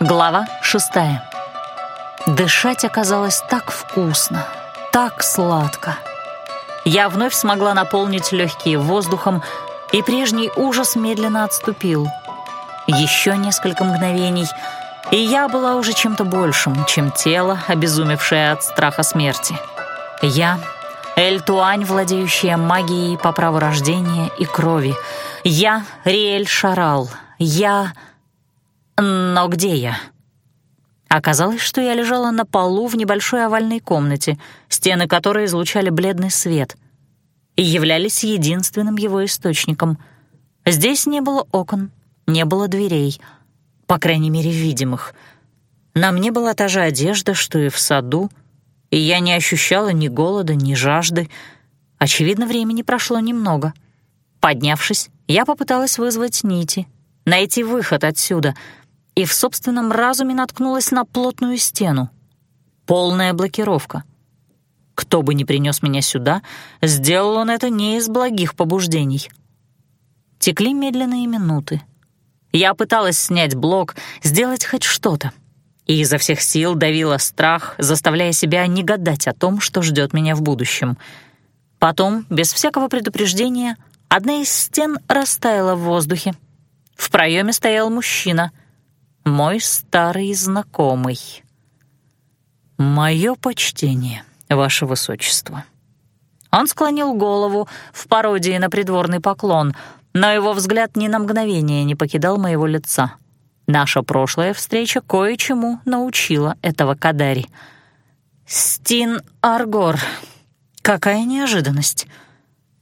Глава шестая. Дышать оказалось так вкусно, так сладко. Я вновь смогла наполнить легкие воздухом, и прежний ужас медленно отступил. Еще несколько мгновений, и я была уже чем-то большим, чем тело, обезумевшее от страха смерти. Я — Эль-Туань, владеющая магией по праву рождения и крови. Я — Риэль Шарал. Я... Но где я? Оказалось, что я лежала на полу в небольшой овальной комнате, стены которой излучали бледный свет и являлись единственным его источником. Здесь не было окон, не было дверей, по крайней мере, видимых. На мне была та же одежда, что и в саду, и я не ощущала ни голода, ни жажды. Очевидно, времени прошло немного. Поднявшись, я попыталась вызвать нити, найти выход отсюда — и в собственном разуме наткнулась на плотную стену. Полная блокировка. Кто бы ни принес меня сюда, сделал он это не из благих побуждений. Текли медленные минуты. Я пыталась снять блок, сделать хоть что-то. И изо всех сил давила страх, заставляя себя не гадать о том, что ждет меня в будущем. Потом, без всякого предупреждения, одна из стен растаяла в воздухе. В проеме стоял мужчина — мой старый знакомый. Мое почтение, ваше высочество. Он склонил голову в пародии на придворный поклон, но его взгляд ни на мгновение не покидал моего лица. Наша прошлая встреча кое-чему научила этого Кадари. «Стин Аргор. Какая неожиданность!»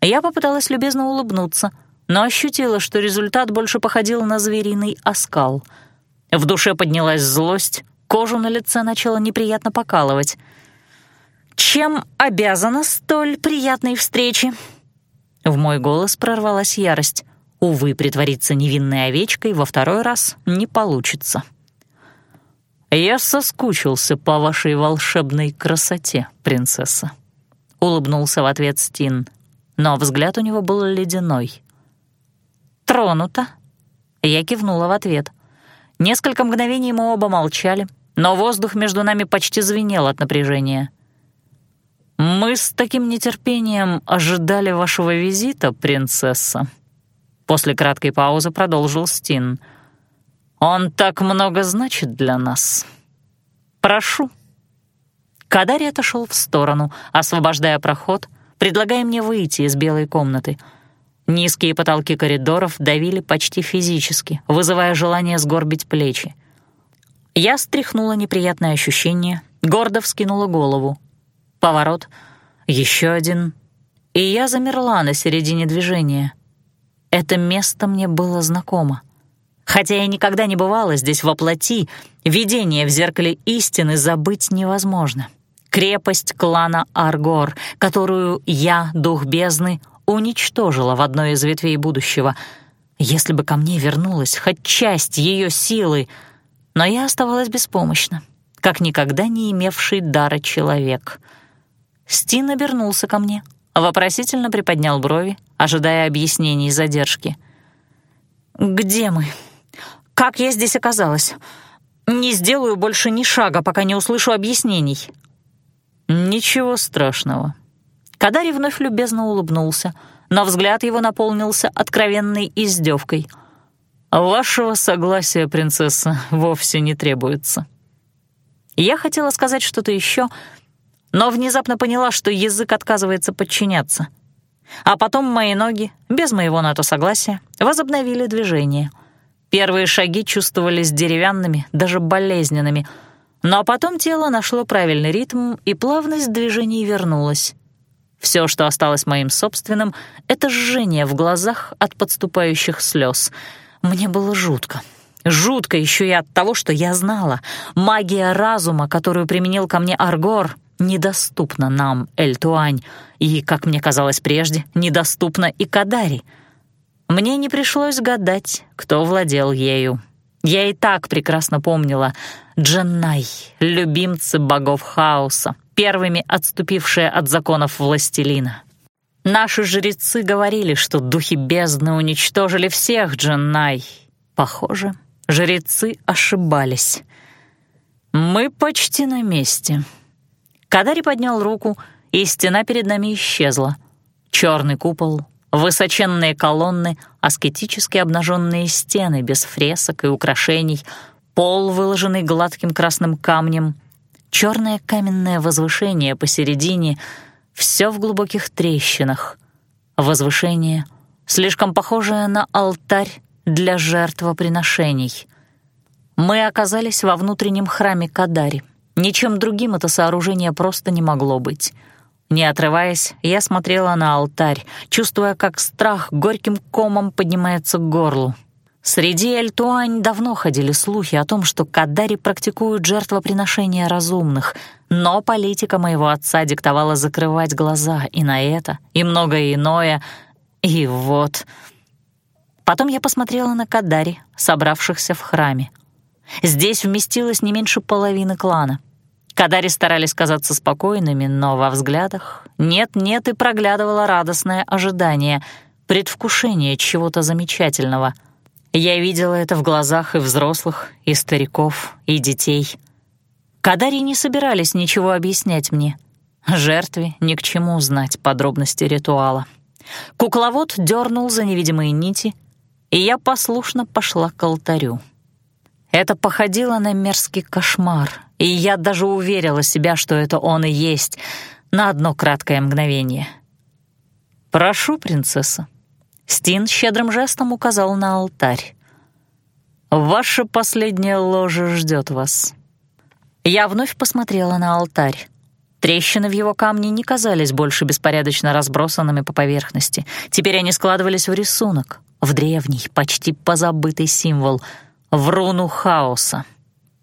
Я попыталась любезно улыбнуться, но ощутила, что результат больше походил на звериный оскал — в душе поднялась злость, кожу на лице начала неприятно покалывать. «Чем обязана столь приятной встрече?» В мой голос прорвалась ярость. Увы, притвориться невинной овечкой во второй раз не получится. «Я соскучился по вашей волшебной красоте, принцесса», — улыбнулся в ответ Стин, но взгляд у него был ледяной. «Тронута?» Я кивнула в ответ. Несколько мгновений мы оба молчали, но воздух между нами почти звенел от напряжения. «Мы с таким нетерпением ожидали вашего визита, принцесса», После краткой паузы продолжил Стин. «Он так много значит для нас. Прошу». Кадари отошел в сторону, освобождая проход, предлагая мне выйти из белой комнаты — Низкие потолки коридоров давили почти физически, вызывая желание сгорбить плечи. Я стряхнула неприятное ощущение, гордо вскинула голову. Поворот, еще один, и я замерла на середине движения. Это место мне было знакомо. Хотя я никогда не бывала здесь воплоти, видение в зеркале истины забыть невозможно. Крепость клана Аргор, которую я, дух бездны, уничтожила в одной из ветвей будущего. Если бы ко мне вернулась хоть часть ее силы, но я оставалась беспомощна, как никогда не имевший дара человек. Стин обернулся ко мне, вопросительно приподнял брови, ожидая объяснений задержки. «Где мы? Как я здесь оказалась? Не сделаю больше ни шага, пока не услышу объяснений». «Ничего страшного», Кадари вновь любезно улыбнулся, но взгляд его наполнился откровенной издевкой. «Вашего согласия, принцесса, вовсе не требуется». Я хотела сказать что-то еще, но внезапно поняла, что язык отказывается подчиняться. А потом мои ноги, без моего на то согласия, возобновили движение. Первые шаги чувствовались деревянными, даже болезненными, но потом тело нашло правильный ритм, и плавность движений вернулась. Все, что осталось моим собственным, — это жжение в глазах от подступающих слез. Мне было жутко. Жутко еще и от того, что я знала. Магия разума, которую применил ко мне Аргор, недоступна нам, Эльтуань, и, как мне казалось прежде, недоступна и Кадари. Мне не пришлось гадать, кто владел ею. Я и так прекрасно помнила Дженнай, любимцы богов хаоса, первыми отступившие от законов властелина. Наши жрецы говорили, что духи бездны уничтожили всех Дженнай. Похоже, жрецы ошибались. «Мы почти на месте». Кадари поднял руку, и стена перед нами исчезла. Черный купол, высоченные колонны, аскетически обнаженные стены без фресок и украшений, пол, выложенный гладким красным камнем, черное каменное возвышение посередине, все в глубоких трещинах. Возвышение, слишком похожее на алтарь для жертвоприношений. Мы оказались во внутреннем храме Кадари. Ничем другим это сооружение просто не могло быть. Не отрываясь, я смотрела на алтарь, чувствуя, как страх горьким комом поднимается к горлу. Среди Эльтуань давно ходили слухи о том, что Кадари практикуют жертвоприношения разумных, но политика моего отца диктовала закрывать глаза и на это, и многое иное. И вот... Потом я посмотрела на Кадари, собравшихся в храме. Здесь вместилось не меньше половины клана. Кадари старались казаться спокойными, но во взглядах нет-нет и проглядывало радостное ожидание, предвкушение чего-то замечательного. Я видела это в глазах и взрослых, и стариков, и детей. Кадари не собирались ничего объяснять мне. Жертве ни к чему знать подробности ритуала. Кукловод дернул за невидимые нити — и я послушно пошла к алтарю. Это походило на мерзкий кошмар, и я даже уверила себя, что это он и есть, на одно краткое мгновение. «Прошу, принцесса». Стин щедрым жестом указал на алтарь. «Ваша последняя ложа ждет вас». Я вновь посмотрела на алтарь. Трещины в его камне не казались больше беспорядочно разбросанными по поверхности. Теперь они складывались в рисунок, в древний, почти позабытый символ, в руну хаоса.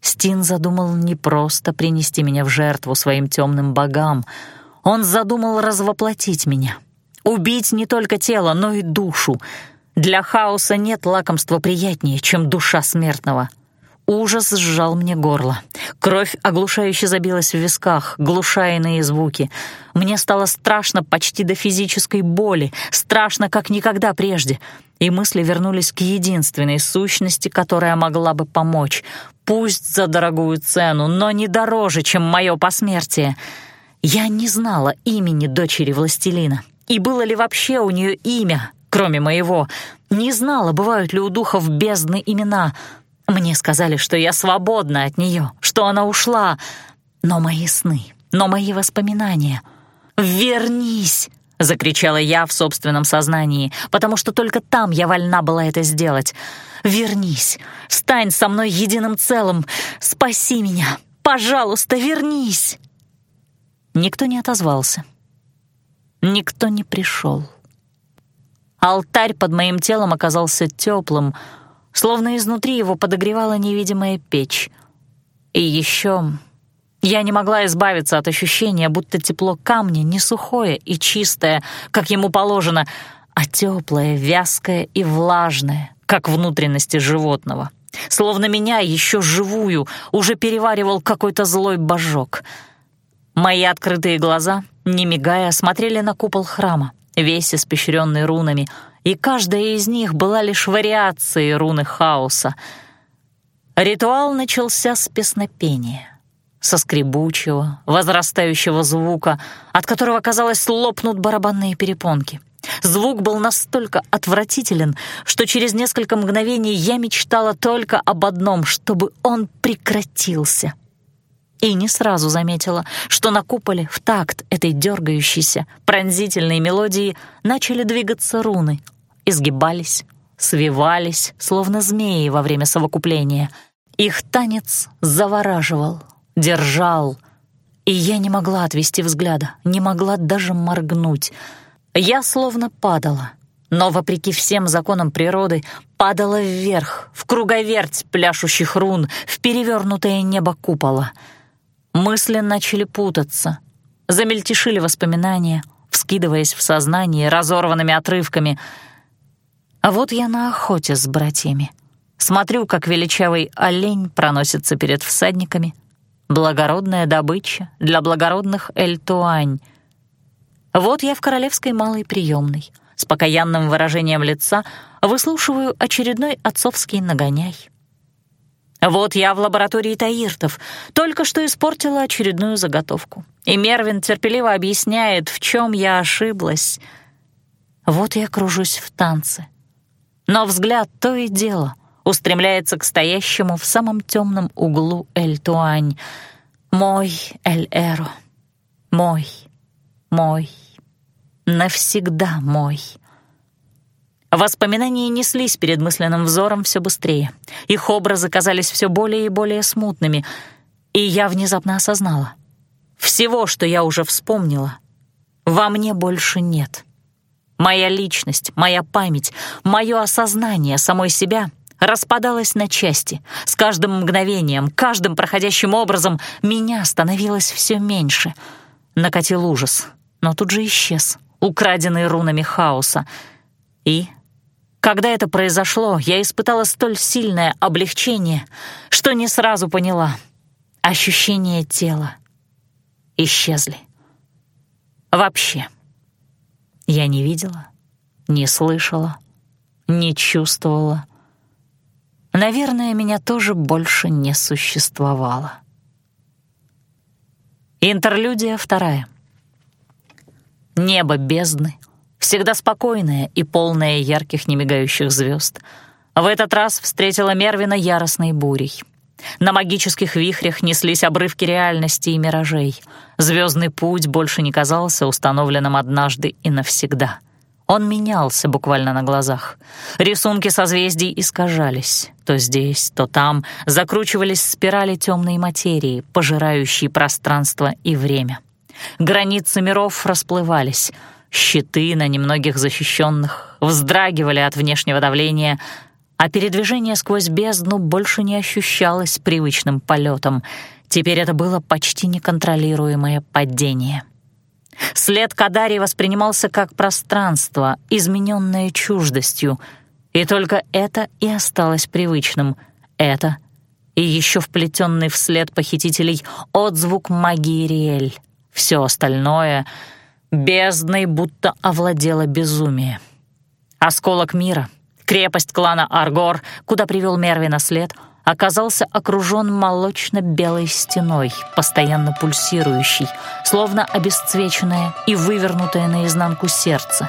Стин задумал не просто принести меня в жертву своим темным богам, он задумал развоплотить меня, убить не только тело, но и душу. Для хаоса нет лакомства приятнее, чем душа смертного. Ужас сжал мне горло. Кровь оглушающе забилась в висках, глушая звуки. Мне стало страшно почти до физической боли, страшно, как никогда прежде. И мысли вернулись к единственной сущности, которая могла бы помочь. Пусть за дорогую цену, но не дороже, чем мое посмертие. Я не знала имени дочери властелина. И было ли вообще у нее имя, кроме моего? Не знала, бывают ли у духов бездны имена — мне сказали, что я свободна от нее, что она ушла. Но мои сны, но мои воспоминания... «Вернись!» — закричала я в собственном сознании, потому что только там я вольна была это сделать. «Вернись! Стань со мной единым целым! Спаси меня! Пожалуйста, вернись!» Никто не отозвался. Никто не пришел. Алтарь под моим телом оказался теплым, словно изнутри его подогревала невидимая печь. И еще я не могла избавиться от ощущения, будто тепло камня не сухое и чистое, как ему положено, а теплое, вязкое и влажное, как внутренности животного. Словно меня, еще живую, уже переваривал какой-то злой божок. Мои открытые глаза, не мигая, смотрели на купол храма, весь испещренный рунами — и каждая из них была лишь вариацией руны хаоса. Ритуал начался с песнопения, со скребучего, возрастающего звука, от которого, казалось, лопнут барабанные перепонки. Звук был настолько отвратителен, что через несколько мгновений я мечтала только об одном, чтобы он прекратился — и не сразу заметила, что на куполе в такт этой дергающейся, пронзительной мелодии начали двигаться руны, изгибались, свивались, словно змеи во время совокупления. Их танец завораживал, держал, и я не могла отвести взгляда, не могла даже моргнуть. Я словно падала, но, вопреки всем законам природы, падала вверх, в круговерть пляшущих рун, в перевернутое небо купола — Мысли начали путаться. Замельтешили воспоминания, вскидываясь в сознание разорванными отрывками. А вот я на охоте с братьями. Смотрю, как величавый олень проносится перед всадниками. Благородная добыча для благородных эльтуань. Вот я в королевской малой приемной. С покаянным выражением лица выслушиваю очередной отцовский нагоняй. Вот я в лаборатории Таиртов, только что испортила очередную заготовку. И Мервин терпеливо объясняет, в чем я ошиблась. Вот я кружусь в танце. Но взгляд то и дело устремляется к стоящему в самом темном углу Эль-Туань. Мой Эль-Эро. Мой. Мой. Навсегда мой. Воспоминания неслись перед мысленным взором все быстрее. Их образы казались все более и более смутными, и я внезапно осознала. Всего, что я уже вспомнила, во мне больше нет. Моя личность, моя память, мое осознание самой себя распадалось на части. С каждым мгновением, каждым проходящим образом меня становилось все меньше. Накатил ужас, но тут же исчез, украденный рунами хаоса. И когда это произошло, я испытала столь сильное облегчение, что не сразу поняла. Ощущения тела исчезли. Вообще. Я не видела, не слышала, не чувствовала. Наверное, меня тоже больше не существовало. Интерлюдия вторая. Небо бездны — всегда спокойная и полная ярких немигающих звезд, в этот раз встретила Мервина яростной бурей. На магических вихрях неслись обрывки реальности и миражей. Звездный путь больше не казался установленным однажды и навсегда. Он менялся буквально на глазах. Рисунки созвездий искажались. То здесь, то там закручивались спирали темной материи, пожирающие пространство и время. Границы миров расплывались — Щиты на немногих защищенных вздрагивали от внешнего давления, а передвижение сквозь бездну больше не ощущалось привычным полетом. Теперь это было почти неконтролируемое падение. След Кадари воспринимался как пространство, измененное чуждостью, и только это и осталось привычным. Это и еще вплетенный вслед похитителей отзвук магии Риэль. Все остальное — Бездной будто овладело безумие. Осколок мира, крепость клана Аргор, куда привел Мервина след, оказался окружен молочно-белой стеной, постоянно пульсирующей, словно обесцвеченное и вывернутое наизнанку сердце.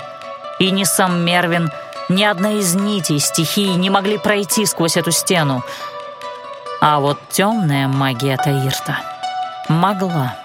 И ни сам Мервин, ни одна из нитей стихии не могли пройти сквозь эту стену. А вот темная магия Таирта могла.